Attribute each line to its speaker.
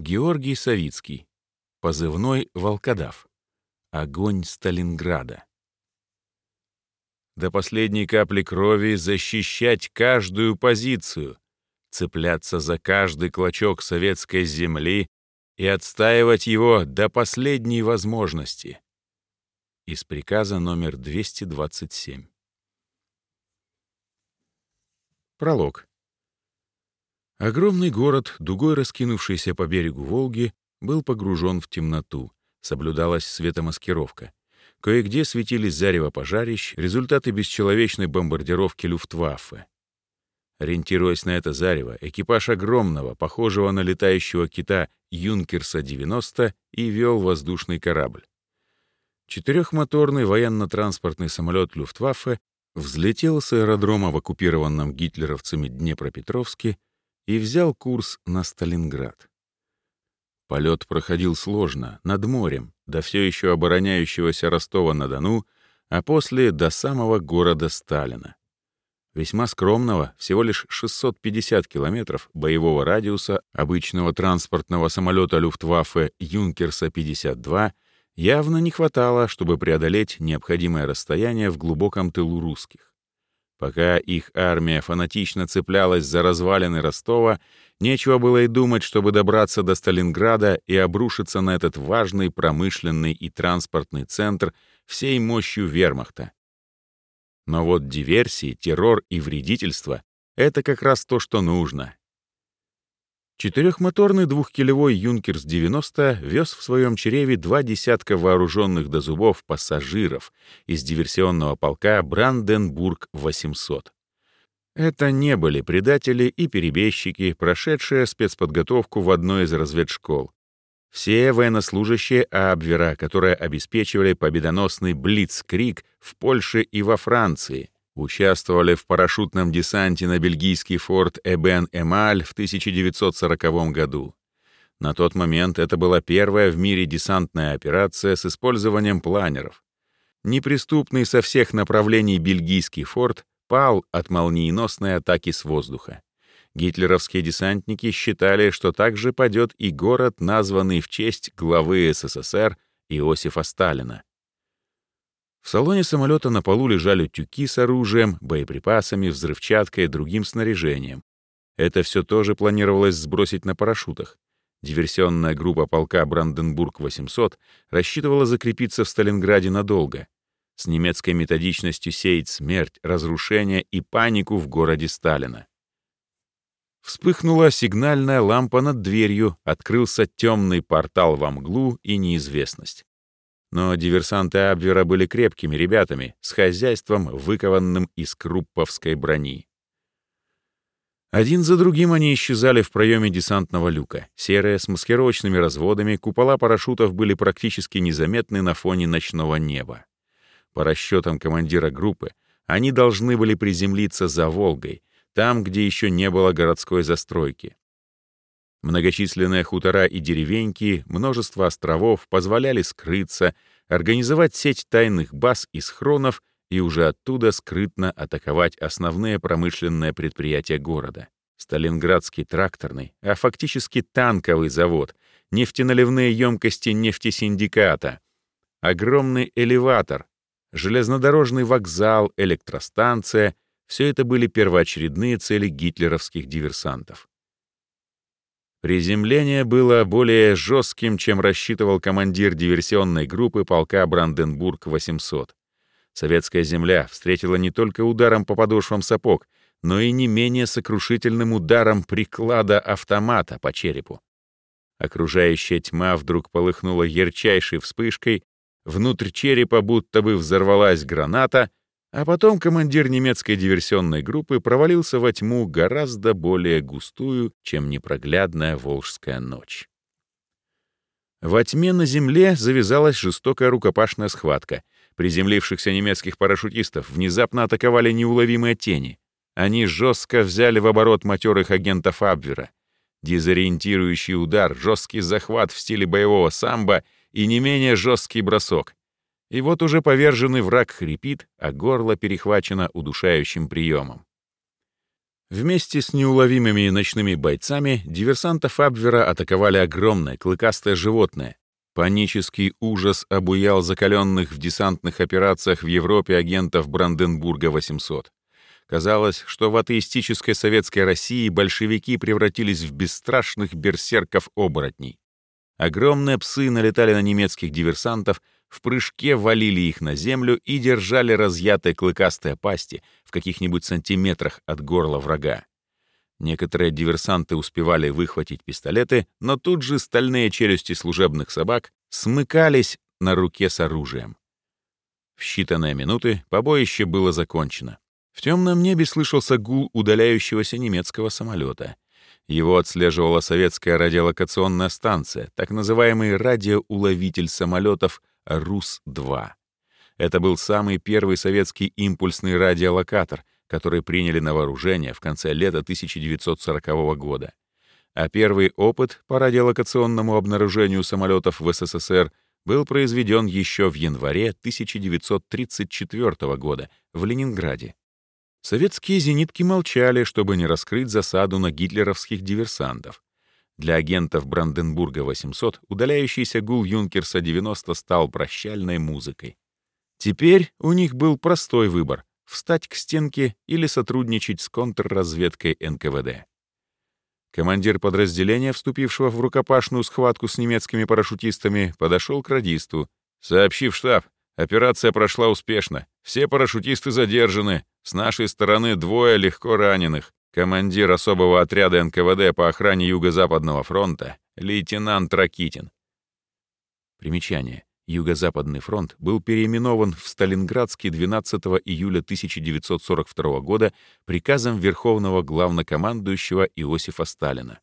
Speaker 1: Георгий Савицкий. Позывной «Волкодав». Огонь Сталинграда. До последней капли крови защищать каждую позицию, цепляться за каждый клочок советской земли и отстаивать его до последней возможности. Из приказа номер 227. Пролог. Огромный город, дугой раскинувшийся по берегу Волги, был погружен в темноту. Соблюдалась светомаскировка. Кое-где светились зарево пожарищ, результаты бесчеловечной бомбардировки Люфтваффе. Ориентируясь на это зарево, экипаж огромного, похожего на летающего кита Юнкерса-90 и вел воздушный корабль. Четырехмоторный военно-транспортный самолет Люфтваффе взлетел с аэродрома в оккупированном гитлеровцами Днепропетровске и взял курс на Сталинград. Полет проходил сложно, над морем, до все еще обороняющегося Ростова-на-Дону, а после до самого города Сталина. Весьма скромного, всего лишь 650 километров боевого радиуса обычного транспортного самолета Люфтваффе Юнкерса-52 явно не хватало, чтобы преодолеть необходимое расстояние в глубоком тылу русских. Пока их армия фанатично цеплялась за развалины Ростова, нечего было и думать, чтобы добраться до Сталинграда и обрушиться на этот важный промышленный и транспортный центр всей мощью вермахта. Но вот диверсии, террор и вредительство — это как раз то, что нужно, Четырехмоторный двухкилевой «Юнкерс-90» вез в своем чреве два десятка вооруженных до зубов пассажиров из диверсионного полка «Бранденбург-800». Это не были предатели и перебежчики, прошедшие спецподготовку в одной из разведшкол. Все военнослужащие Абвера, которые обеспечивали победоносный Блицкриг в Польше и во Франции — участвовали в парашютном десанте на бельгийский форт Эбен-Эмаль в 1940 году. На тот момент это была первая в мире десантная операция с использованием планеров. Неприступный со всех направлений бельгийский форт пал от молниеносной атаки с воздуха. Гитлеровские десантники считали, что также падет и город, названный в честь главы СССР Иосифа Сталина. В салоне самолета на полу лежали тюки с оружием, боеприпасами, взрывчаткой и другим снаряжением. Это все тоже планировалось сбросить на парашютах. Диверсионная группа полка «Бранденбург-800» рассчитывала закрепиться в Сталинграде надолго. С немецкой методичностью сеять смерть, разрушение и панику в городе Сталина. Вспыхнула сигнальная лампа над дверью, открылся темный портал во мглу и неизвестность. Но диверсанты Абвера были крепкими ребятами, с хозяйством, выкованным из крупповской брони. Один за другим они исчезали в проеме десантного люка. Серые, с маскировочными разводами, купола парашютов были практически незаметны на фоне ночного неба. По расчетам командира группы, они должны были приземлиться за Волгой, там, где еще не было городской застройки. Многочисленные хутора и деревеньки, множество островов позволяли скрыться, организовать сеть тайных баз и схронов и уже оттуда скрытно атаковать основные промышленные предприятия города. Сталинградский тракторный, а фактически танковый завод, нефтеналивные емкости нефтесиндиката, огромный элеватор, железнодорожный вокзал, электростанция — все это были первоочередные цели гитлеровских диверсантов. Приземление было более жестким, чем рассчитывал командир диверсионной группы полка Бранденбург-800. Советская земля встретила не только ударом по подошвам сапог, но и не менее сокрушительным ударом приклада автомата по черепу. Окружающая тьма вдруг полыхнула ярчайшей вспышкой, внутрь черепа будто бы взорвалась граната, а потом командир немецкой диверсионной группы провалился во тьму гораздо более густую, чем непроглядная волжская ночь. Во тьме на земле завязалась жестокая рукопашная схватка. Приземлившихся немецких парашютистов внезапно атаковали неуловимые тени. Они жестко взяли в оборот матерых агентов Абвера. Дезориентирующий удар, жесткий захват в стиле боевого самбо и не менее жесткий бросок. И вот уже поверженный враг хрипит, а горло перехвачено удушающим приемом. Вместе с неуловимыми ночными бойцами диверсантов Абвера атаковали огромное клыкастое животное. Панический ужас обуял закаленных в десантных операциях в Европе агентов Бранденбурга-800. Казалось, что в атеистической советской России большевики превратились в бесстрашных берсерков-оборотней. Огромные псы налетали на немецких диверсантов, в прыжке валили их на землю и держали разъятые клыкастые пасти в каких-нибудь сантиметрах от горла врага. Некоторые диверсанты успевали выхватить пистолеты, но тут же стальные челюсти служебных собак смыкались на руке с оружием. В считанные минуты побоище было закончено. В темном небе слышался гул удаляющегося немецкого самолета. Его отслеживала советская радиолокационная станция, так называемый радиоуловитель самолетов РУС-2. Это был самый первый советский импульсный радиолокатор, который приняли на вооружение в конце лета 1940 года. А первый опыт по радиолокационному обнаружению самолетов в СССР был произведен еще в январе 1934 года в Ленинграде. Советские зенитки молчали, чтобы не раскрыть засаду на гитлеровских диверсантов. Для агентов Бранденбурга-800 удаляющийся гул Юнкерса-90 стал прощальной музыкой. Теперь у них был простой выбор — встать к стенке или сотрудничать с контрразведкой НКВД. Командир подразделения, вступившего в рукопашную схватку с немецкими парашютистами, подошел к радисту. «Сообщив штаб, операция прошла успешно. Все парашютисты задержаны. С нашей стороны двое легко раненых командир особого отряда НКВД по охране Юго-Западного фронта, лейтенант Ракитин. Примечание. Юго-Западный фронт был переименован в Сталинградский 12 июля 1942 года приказом Верховного главнокомандующего Иосифа Сталина.